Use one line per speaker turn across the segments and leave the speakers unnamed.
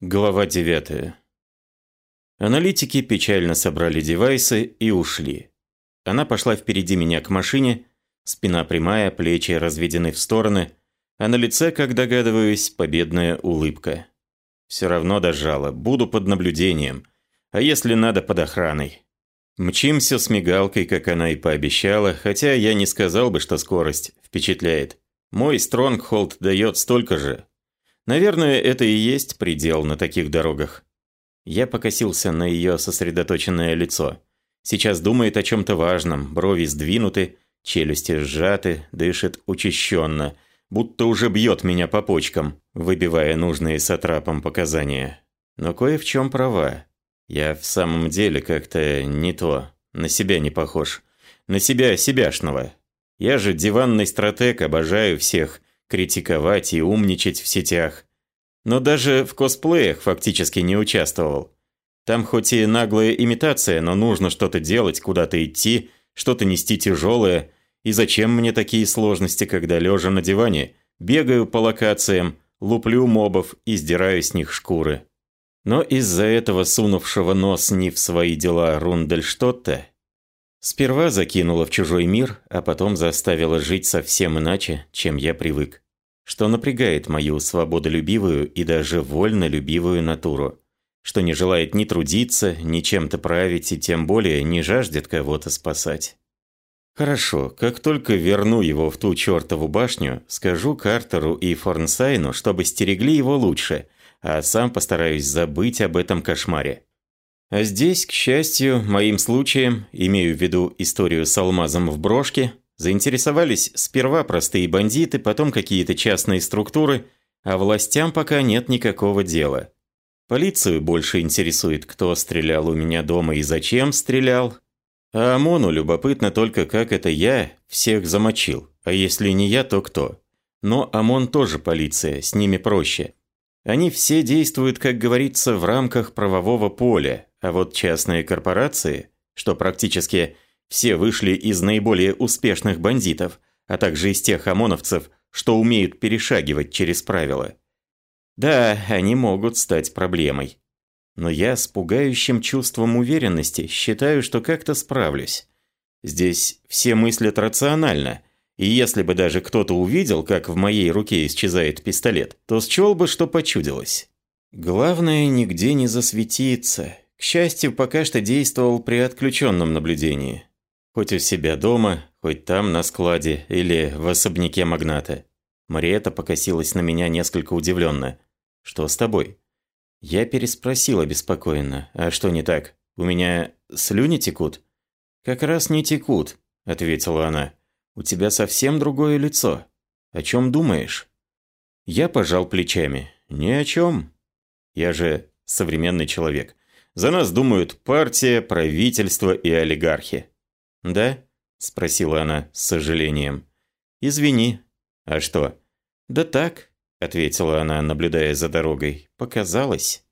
Глава 9. Аналитики печально собрали девайсы и ушли. Она пошла впереди меня к машине, спина прямая, плечи разведены в стороны, а на лице, как догадываюсь, победная улыбка. Все равно дожала, буду под наблюдением, а если надо, под охраной. Мчимся с мигалкой, как она и пообещала, хотя я не сказал бы, что скорость впечатляет. Мой Стронгхолд дает столько же, Наверное, это и есть предел на таких дорогах. Я покосился на ее сосредоточенное лицо. Сейчас думает о чем-то важном, брови сдвинуты, челюсти сжаты, дышит учащенно, будто уже бьет меня по почкам, выбивая нужные сатрапом показания. Но кое в чем права. Я в самом деле как-то не то, на себя не похож. На себя себяшного. Я же диванный стратег, обожаю всех критиковать и умничать в сетях. Но даже в косплеях фактически не участвовал. Там хоть и наглая имитация, но нужно что-то делать, куда-то идти, что-то нести тяжелое. И зачем мне такие сложности, когда лежа на диване, бегаю по локациям, луплю мобов и сдираю с них шкуры. Но из-за этого сунувшего нос не в свои дела Рундельштотта, сперва закинула в чужой мир, а потом заставила жить совсем иначе, чем я привык что напрягает мою свободолюбивую и даже вольнолюбивую натуру, что не желает ни трудиться, ни чем-то править и тем более не жаждет кого-то спасать. Хорошо, как только верну его в ту чертову башню, скажу Картеру и Форнсайну, чтобы стерегли его лучше, а сам постараюсь забыть об этом кошмаре. А здесь, к счастью, моим случаем, имею в виду историю с алмазом в брошке, Заинтересовались сперва простые бандиты, потом какие-то частные структуры, а властям пока нет никакого дела. Полицию больше интересует, кто стрелял у меня дома и зачем стрелял. А ОМОНу любопытно только, как это я всех замочил. А если не я, то кто? Но ОМОН тоже полиция, с ними проще. Они все действуют, как говорится, в рамках правового поля, а вот частные корпорации, что практически – все вышли из наиболее успешных бандитов, а также из тех ОМОНовцев, что умеют перешагивать через правила. Да, они могут стать проблемой. Но я с пугающим чувством уверенности считаю, что как-то справлюсь. Здесь все мыслят рационально, и если бы даже кто-то увидел, как в моей руке исчезает пистолет, то счел бы, что почудилось. Главное, нигде не засветиться. К счастью, пока что действовал при отключенном наблюдении. Хоть у себя дома, хоть там на складе или в особняке магната. Мариэта покосилась на меня несколько удивленно. «Что с тобой?» Я переспросила беспокойно. «А что не так? У меня слюни текут?» «Как раз не текут», — ответила она. «У тебя совсем другое лицо. О чем думаешь?» Я пожал плечами. «Ни о чем. Я же современный человек. За нас думают партия, правительство и олигархи. «Да?» – спросила она с сожалением. «Извини. А что?» «Да так», – ответила она, наблюдая за дорогой. «Показалось».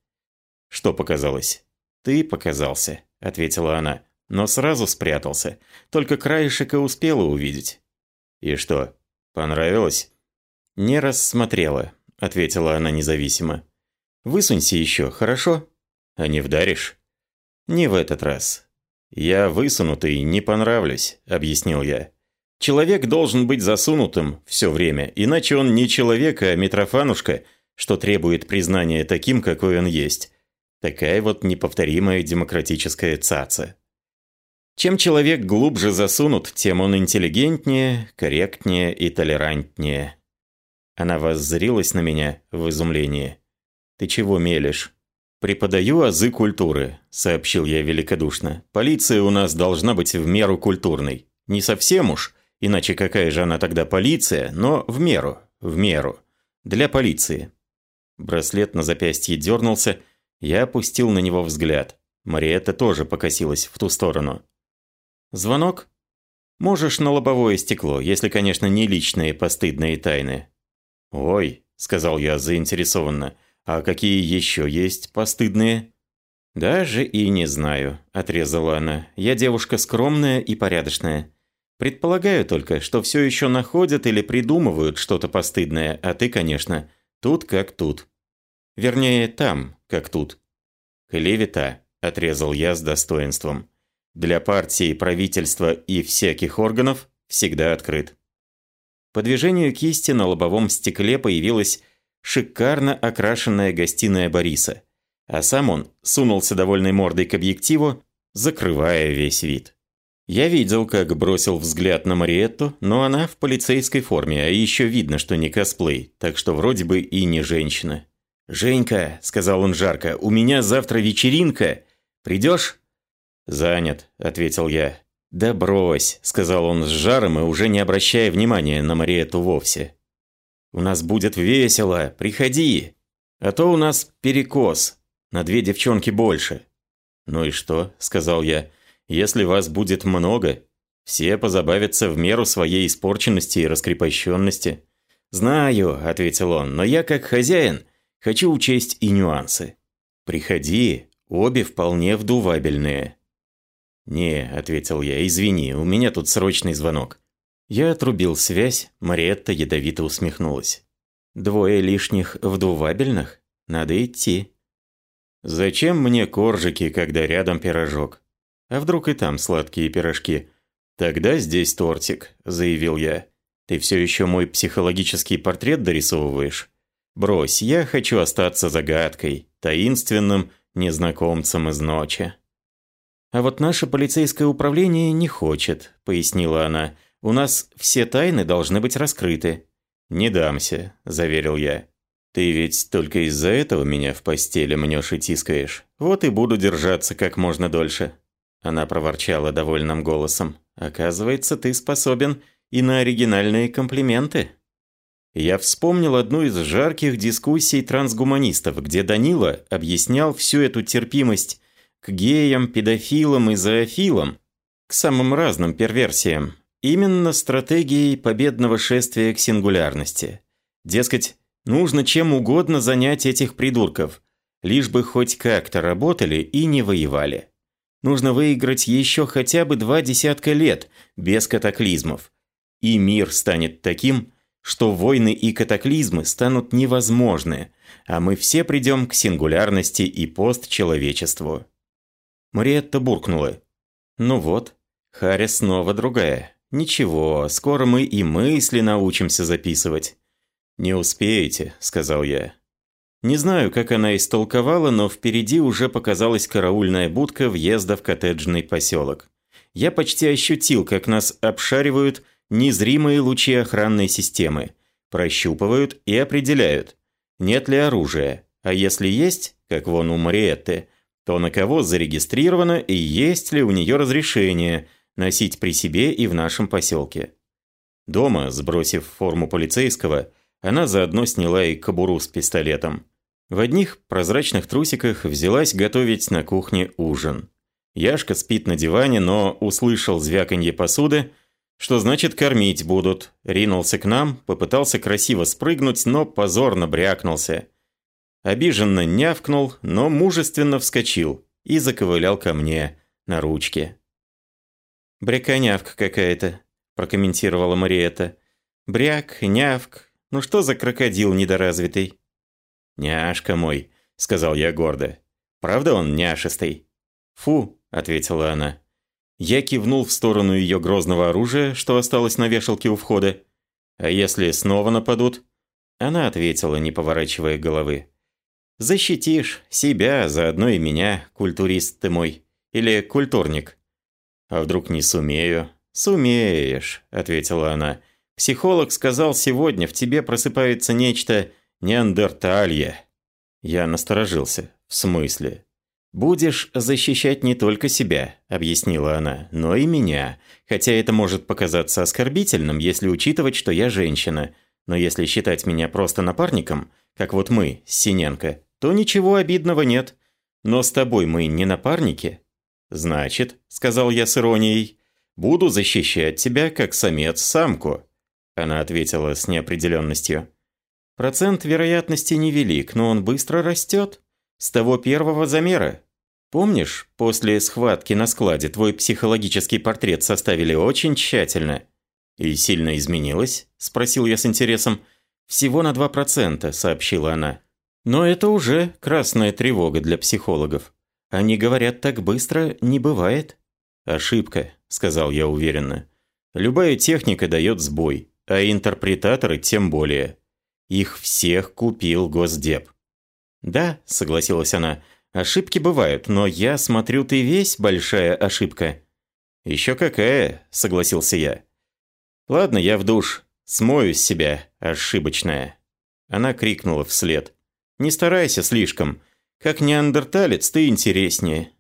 «Что показалось?» «Ты показался», – ответила она, но сразу спрятался. Только краешек и успела увидеть. «И что, понравилось?» «Не рассмотрела», – ответила она независимо. «Высунься еще, хорошо?» «А не вдаришь?» «Не в этот раз. «Я высунутый, не понравлюсь», – объяснил я. «Человек должен быть засунутым все время, иначе он не человек, а Митрофанушка, что требует признания таким, какой он есть. Такая вот неповторимая демократическая цаца». Чем человек глубже засунут, тем он интеллигентнее, корректнее и толерантнее. Она воззрилась на меня в изумлении. «Ты чего мелешь?» «Преподаю азы культуры», – сообщил я великодушно. «Полиция у нас должна быть в меру культурной. Не совсем уж, иначе какая же она тогда полиция, но в меру, в меру. Для полиции». Браслет на запястье дернулся, я опустил на него взгляд. Мариетта тоже покосилась в ту сторону. «Звонок?» «Можешь на лобовое стекло, если, конечно, не личные постыдные тайны». «Ой», – сказал я заинтересованно, – а какие еще есть постыдные? Даже и не знаю, отрезала она. Я девушка скромная и порядочная. Предполагаю только, что все еще находят или придумывают что-то постыдное, а ты, конечно, тут как тут. Вернее, там, как тут. Клевета, отрезал я с достоинством. Для партии, правительства и всяких органов всегда открыт. По движению кисти на лобовом стекле появилась шикарно окрашенная гостиная Бориса, а сам он сунулся довольной мордой к объективу, закрывая весь вид. Я видел, как бросил взгляд на Мариетту, но она в полицейской форме, а еще видно, что не косплей, так что вроде бы и не женщина. «Женька», — сказал он жарко, — «у меня завтра вечеринка. Придешь?» «Занят», — ответил я. «Да брось», — сказал он с жаром и уже не обращая внимания на Мариетту вовсе. «У нас будет весело, приходи. А то у нас перекос, на две девчонки больше». «Ну и что?» – сказал я. «Если вас будет много, все позабавятся в меру своей испорченности и раскрепощенности». «Знаю», – ответил он, – «но я как хозяин хочу учесть и нюансы». «Приходи, обе вполне вдувабельные». «Не», – ответил я, – «извини, у меня тут срочный звонок». Я отрубил связь, Мариетта ядовито усмехнулась. «Двое лишних вдувабельных? Надо идти». Зачем мне коржики, когда рядом пирожок? А вдруг и там сладкие пирожки? Тогда здесь тортик, заявил я. Ты все еще мой психологический портрет дорисовываешь? Брось, я хочу остаться загадкой, таинственным незнакомцем из ночи. А вот наше полицейское управление не хочет, пояснила она. У нас все тайны должны быть раскрыты. Не дамся, заверил я. Ты ведь только из-за этого меня в постели мнешь и тискаешь. Вот и буду держаться как можно дольше». Она проворчала довольным голосом. «Оказывается, ты способен и на оригинальные комплименты». Я вспомнил одну из жарких дискуссий трансгуманистов, где Данила объяснял всю эту терпимость к геям, педофилам и зоофилам, к самым разным перверсиям, именно стратегией победного шествия к сингулярности. Дескать, Нужно чем угодно занять этих придурков, лишь бы хоть как-то работали и не воевали. Нужно выиграть еще хотя бы два десятка лет без катаклизмов. И мир станет таким, что войны и катаклизмы станут невозможны, а мы все придем к сингулярности и постчеловечеству. Мариетта буркнула. «Ну вот, Харя снова другая. Ничего, скоро мы и мысли научимся записывать. «Не успеете», – сказал я. Не знаю, как она истолковала, но впереди уже показалась караульная будка въезда в коттеджный поселок. Я почти ощутил, как нас обшаривают незримые лучи охранной системы, прощупывают и определяют, нет ли оружия, а если есть, как вон у Мариетты, то на кого зарегистрировано и есть ли у нее разрешение носить при себе и в нашем поселке. Дома, сбросив форму полицейского, она заодно сняла и кобуру с пистолетом. В одних прозрачных трусиках взялась готовить на кухне ужин. Яшка спит на диване, но услышал звяканье посуды, что значит кормить будут. Ринулся к нам, попытался красиво спрыгнуть, но позорно брякнулся. Обиженно нявкнул, но мужественно вскочил и заковылял ко мне на ручке. «Бряконявка какая-то», – прокомментировала Мариэта. «Бряк, нявк, ну что за крокодил недоразвитый?» «Няшка мой», — сказал я гордо. «Правда он няшистый?» «Фу», — ответила она. Я кивнул в сторону ее грозного оружия, что осталось на вешалке у входа. «А если снова нападут?» Она ответила, не поворачивая головы. «Защитишь себя, заодно и меня, культурист ты мой. Или культурник». «А вдруг не сумею?» «Сумеешь», — ответила она. Психолог сказал, сегодня в тебе просыпается нечто неандерталье. Я насторожился. В смысле? «Будешь защищать не только себя», – объяснила она, – «но и меня. Хотя это может показаться оскорбительным, если учитывать, что я женщина. Но если считать меня просто напарником, как вот мы Синенко, то ничего обидного нет. Но с тобой мы не напарники». «Значит», – сказал я с иронией, – «буду защищать тебя, как самец самку». Она ответила с неопределенностью. Процент вероятности невелик, но он быстро растет. С того первого замера. Помнишь, после схватки на складе твой психологический портрет составили очень тщательно? И сильно изменилось? Спросил я с интересом. Всего на 2%, сообщила она. Но это уже красная тревога для психологов. Они говорят, так быстро не бывает. Ошибка, сказал я уверенно. Любая техника дает сбой, а интерпретаторы тем более. Их всех купил Госдеп. Да, согласилась она, ошибки бывают, но я смотрю, ты весь большая ошибка. Еще какая, согласился я. Ладно, я в душ, смою с себя, ошибочная. Она крикнула вслед. Не старайся слишком. Как неандерталец ты интереснее.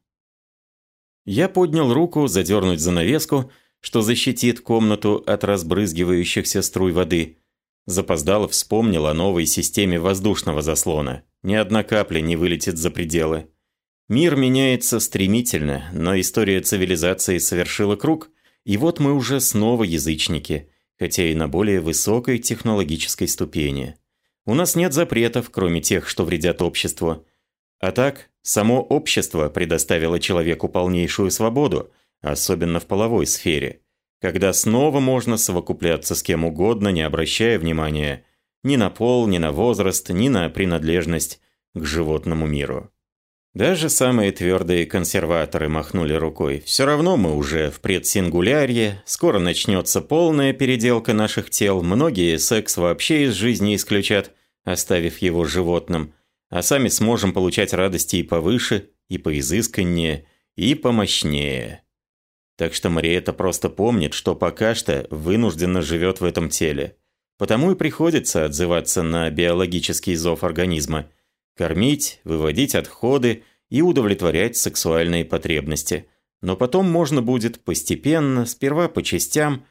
Я поднял руку задернуть занавеску, что защитит комнату от разбрызгивающихся струй воды. Запоздало вспомнил о новой системе воздушного заслона. Ни одна капля не вылетит за пределы. Мир меняется стремительно, но история цивилизации совершила круг, и вот мы уже снова язычники, хотя и на более высокой технологической ступени. У нас нет запретов, кроме тех, что вредят обществу. А так, само общество предоставило человеку полнейшую свободу, особенно в половой сфере, когда снова можно совокупляться с кем угодно, не обращая внимания ни на пол, ни на возраст, ни на принадлежность к животному миру. Даже самые твердые консерваторы махнули рукой. Все равно мы уже в предсингулярье, скоро начнется полная переделка наших тел, многие секс вообще из жизни исключат, оставив его животным, а сами сможем получать радости и повыше, и поизысканнее, и помощнее. Так что Мариэта просто помнит, что пока что вынужденно живет в этом теле. Потому и приходится отзываться на биологический зов организма. Кормить, выводить отходы и удовлетворять сексуальные потребности. Но потом можно будет постепенно, сперва по частям,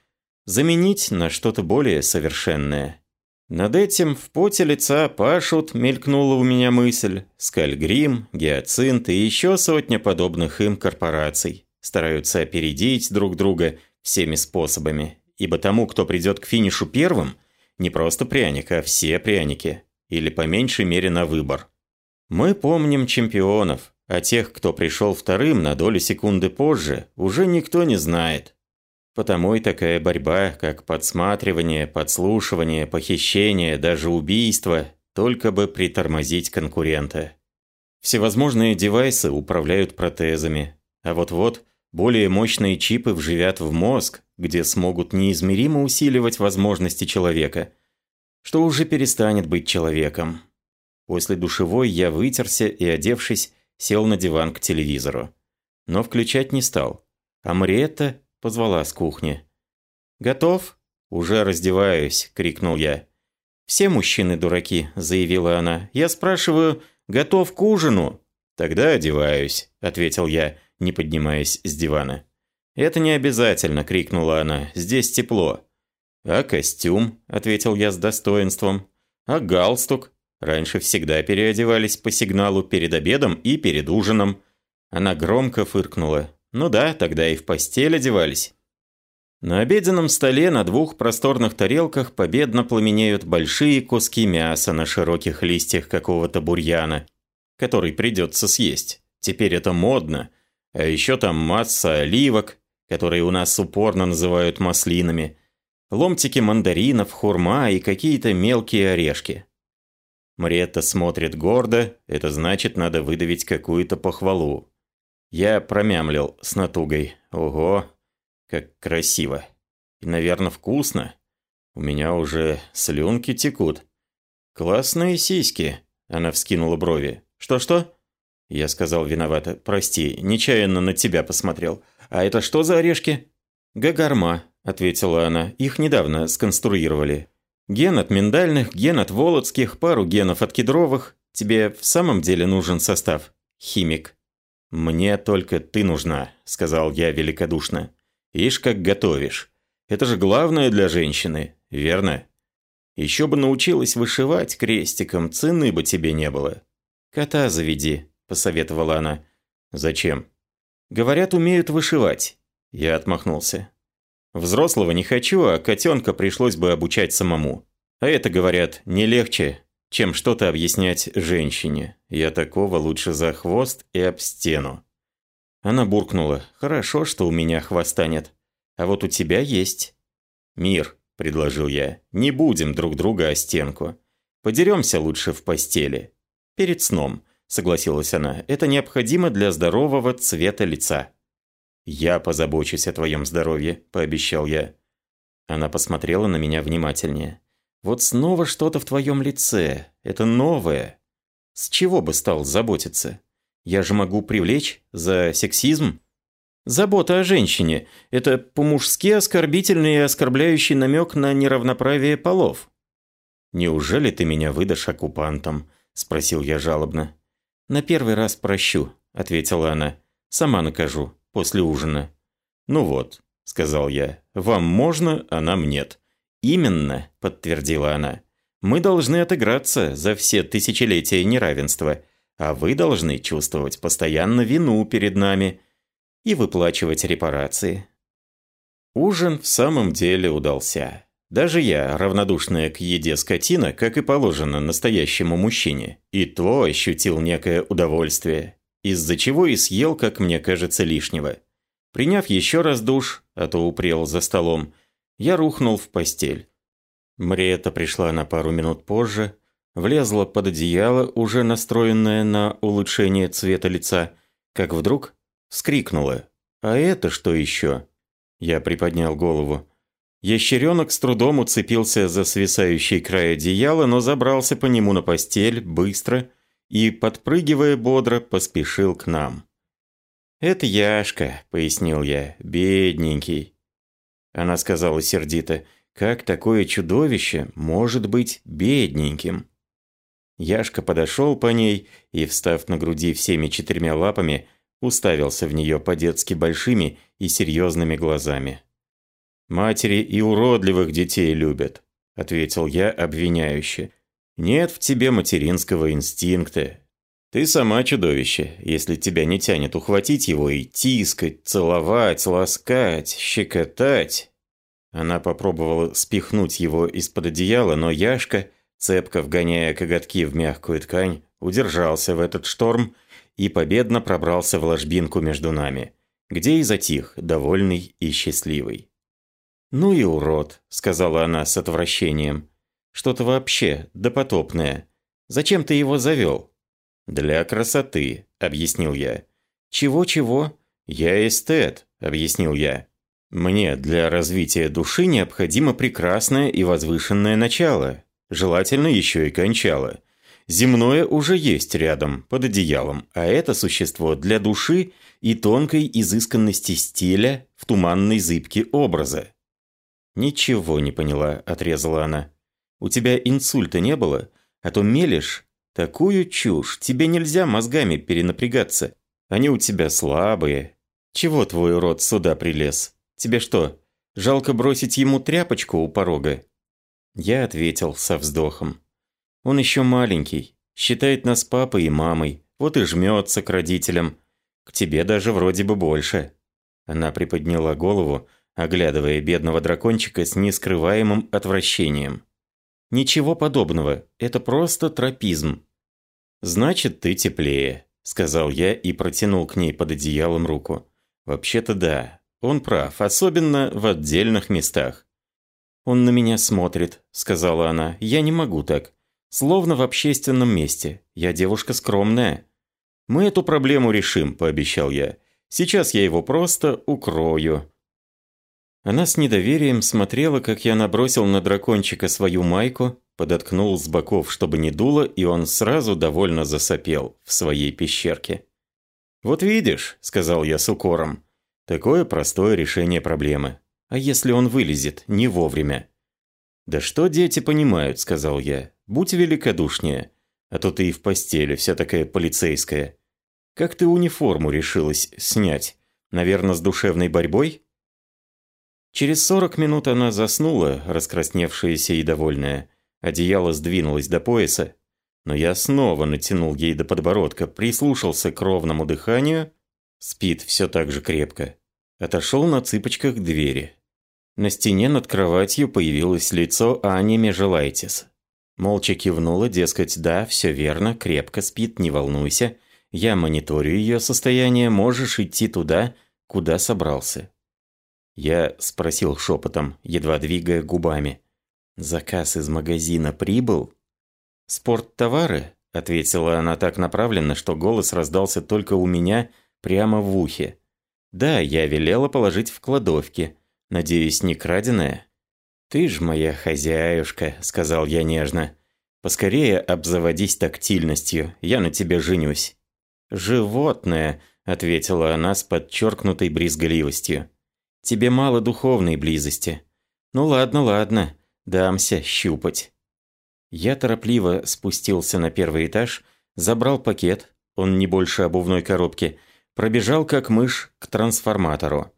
заменить на что-то более совершенное. Над этим в поте лица пашут, мелькнула у меня мысль, Скальгрим, Гиацинт и еще сотня подобных им корпораций стараются опередить друг друга всеми способами, ибо тому, кто придет к финишу первым, не просто пряник, а все пряники, или по меньшей мере на выбор. Мы помним чемпионов, а тех, кто пришел вторым на долю секунды позже, уже никто не знает. Потому и такая борьба, как подсматривание, подслушивание, похищение, даже убийство, только бы притормозить конкурента. Всевозможные девайсы управляют протезами, а вот-вот более мощные чипы вживят в мозг, где смогут неизмеримо усиливать возможности человека, что уже перестанет быть человеком. После душевой я вытерся и, одевшись, сел на диван к телевизору. Но включать не стал. А Мариетта позвала с кухни. «Готов?» «Уже раздеваюсь», — крикнул я. «Все мужчины дураки», — заявила она. «Я спрашиваю, готов к ужину?» «Тогда одеваюсь», — ответил я не поднимаясь с дивана. «Это не обязательно!» – крикнула она. «Здесь тепло!» «А костюм?» – ответил я с достоинством. «А галстук?» Раньше всегда переодевались по сигналу перед обедом и перед ужином. Она громко фыркнула. «Ну да, тогда и в постель одевались». На обеденном столе на двух просторных тарелках победно пламенеют большие куски мяса на широких листьях какого-то бурьяна, который придется съесть. Теперь это модно, а еще там масса оливок, которые у нас упорно называют маслинами, ломтики мандаринов, хурма и какие-то мелкие орешки. Мариетта смотрит гордо, это значит, надо выдавить какую-то похвалу. Я промямлил с натугой. Ого, как красиво. И, наверное, вкусно. У меня уже слюнки текут. Классные сиськи. Она вскинула брови. Что-что? Я сказал виновато. «Прости, нечаянно на тебя посмотрел. А это что за орешки?» «Гагарма», – ответила она. «Их недавно сконструировали. Ген от миндальных, ген от володских, пару генов от кедровых. Тебе в самом деле нужен состав? Химик». «Мне только ты нужна», – сказал я великодушно. «Ишь, как готовишь. Это же главное для женщины, верно? Еще бы научилась вышивать крестиком, цены бы тебе не было. Кота заведи», – посоветовала она. «Зачем?» «Говорят, умеют вышивать». Я отмахнулся. «Взрослого не хочу, а котенка пришлось бы обучать самому. А это, говорят, не легче, чем что-то объяснять женщине. Я такого лучше за хвост и об стену». Она буркнула. «Хорошо, что у меня хвоста нет. А вот у тебя есть». «Мир», – предложил я, – «не будем друг друга о стенку. Подеремся лучше в постели». «Перед сном», – согласилась она. «Это необходимо для здорового цвета лица». «Я позабочусь о твоем здоровье», – пообещал я. Она посмотрела на меня внимательнее. «Вот снова что-то в твоем лице. Это новое. С чего бы стал заботиться? Я же могу привлечь за сексизм?» Забота о женщине – это по-мужски оскорбительный и оскорбляющий намек на неравноправие полов. «Неужели ты меня выдашь оккупантам?» – спросил я жалобно. «На первый раз прощу», – ответила она. «Сама накажу, после ужина». «Ну вот», – сказал я, – «вам можно, а нам нет». «Именно», – подтвердила она. «Мы должны отыграться за все тысячелетия неравенства, а вы должны чувствовать постоянно вину перед нами» и выплачивать репарации. Ужин в самом деле удался. Даже я, равнодушная к еде скотина, как и положено настоящему мужчине, и то ощутил некое удовольствие, из-за чего и съел, как мне кажется, лишнего. Приняв еще раз душ, а то упрел за столом, я рухнул в постель. Мрета пришла на пару минут позже, влезла под одеяло, уже настроенное на улучшение цвета лица, как вдруг вскрикнула. «А это что еще?» Я приподнял голову. Ящеренок с трудом уцепился за свисающий край одеяла, но забрался по нему на постель быстро и, подпрыгивая бодро, поспешил к нам. «Это Яшка», — пояснил я, — «бедненький». Она сказала сердито, «Как такое чудовище может быть бедненьким?» Яшка подошел по ней и, встав на груди всеми четырьмя лапами, уставился в нее по-детски большими и серьезными глазами. «Матери и уродливых детей любят», – ответил я обвиняюще. «Нет в тебе материнского инстинкта. Ты сама чудовище, если тебя не тянет ухватить его и тискать, целовать, ласкать, щекотать». Она попробовала спихнуть его из-под одеяла, но Яшка, цепко вгоняя коготки в мягкую ткань, удержался в этот шторм и победно пробрался в ложбинку между нами, где и затих, довольный и счастливый. «Ну и урод», — сказала она с отвращением. «Что-то вообще допотопное. Зачем ты его завел?» «Для красоты», — объяснил я. «Чего-чего?» «Я эстет», — объяснил я. «Мне для развития души необходимо прекрасное и возвышенное начало, желательно еще и кончало. Земное уже есть рядом, под одеялом, а это существо для души и тонкой изысканности стиля в туманной зыбке образа. «Ничего не поняла», – отрезала она. «У тебя инсульта не было? А то мелешь. Такую чушь, тебе нельзя мозгами перенапрягаться. Они у тебя слабые. Чего твой рот сюда прилез? Тебе что, жалко бросить ему тряпочку у порога?» Я ответил со вздохом. Он еще маленький, считает нас папой и мамой, вот и жмется к родителям. К тебе даже вроде бы больше». Она приподняла голову, оглядывая бедного дракончика с нескрываемым отвращением. «Ничего подобного, это просто тропизм». «Значит, ты теплее», – сказал я и протянул к ней под одеялом руку. «Вообще-то да, он прав, особенно в отдельных местах». «Он на меня смотрит», – сказала она. «Я не могу так. Словно в общественном месте. Я девушка скромная. Мы эту проблему решим, пообещал я. Сейчас я его просто укрою. Она с недоверием смотрела, как я набросил на дракончика свою майку, подоткнул с боков, чтобы не дуло, и он сразу довольно засопел в своей пещерке. «Вот видишь», — сказал я с укором, — «такое простое решение проблемы. А если он вылезет не вовремя?» «Да что дети понимают», — сказал я. «Будь великодушнее, а то ты и в постели вся такая полицейская. Как ты униформу решилась снять? Наверное, с душевной борьбой?» Через сорок минут она заснула, раскрасневшаяся и довольная. Одеяло сдвинулось до пояса, но я снова натянул ей до подбородка, прислушался к ровному дыханию. Спит все так же крепко. Отошел на цыпочках к двери. На стене над кроватью появилось лицо Ани Межелайтис. Молча кивнула, дескать, да, все верно, крепко спит, не волнуйся. Я мониторю ее состояние, можешь идти туда, куда собрался. Я спросил шепотом, едва двигая губами. «Заказ из магазина прибыл?» «Спорттовары?» – ответила она так направленно, что голос раздался только у меня прямо в ухе. Да, я велела положить в кладовке. Надеюсь, не краденое? Ты ж моя хозяюшка, сказал я нежно. Поскорее обзаводись тактильностью, я на тебе женюсь. Животное, ответила она с подчеркнутой брезгливостью. Тебе мало духовной близости. Ну ладно, ладно, дамся щупать. Я торопливо спустился на первый этаж, забрал пакет, он не больше обувной коробки, пробежал как мышь к трансформатору.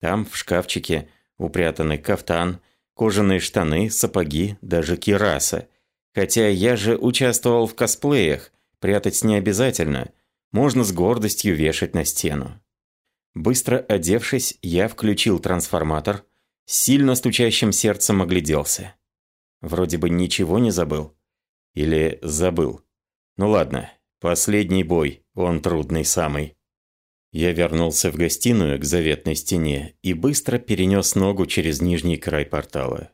Там, в шкафчике, упрятаны кафтан, кожаные штаны, сапоги, даже кираса. Хотя я же участвовал в косплеях, прятать не обязательно, можно с гордостью вешать на стену. Быстро одевшись, я включил трансформатор, сильно стучащим сердцем огляделся. Вроде бы ничего не забыл. Или забыл. Ну ладно, последний бой, он трудный самый. Я вернулся в гостиную к заветной стене и быстро перенес ногу через нижний край портала.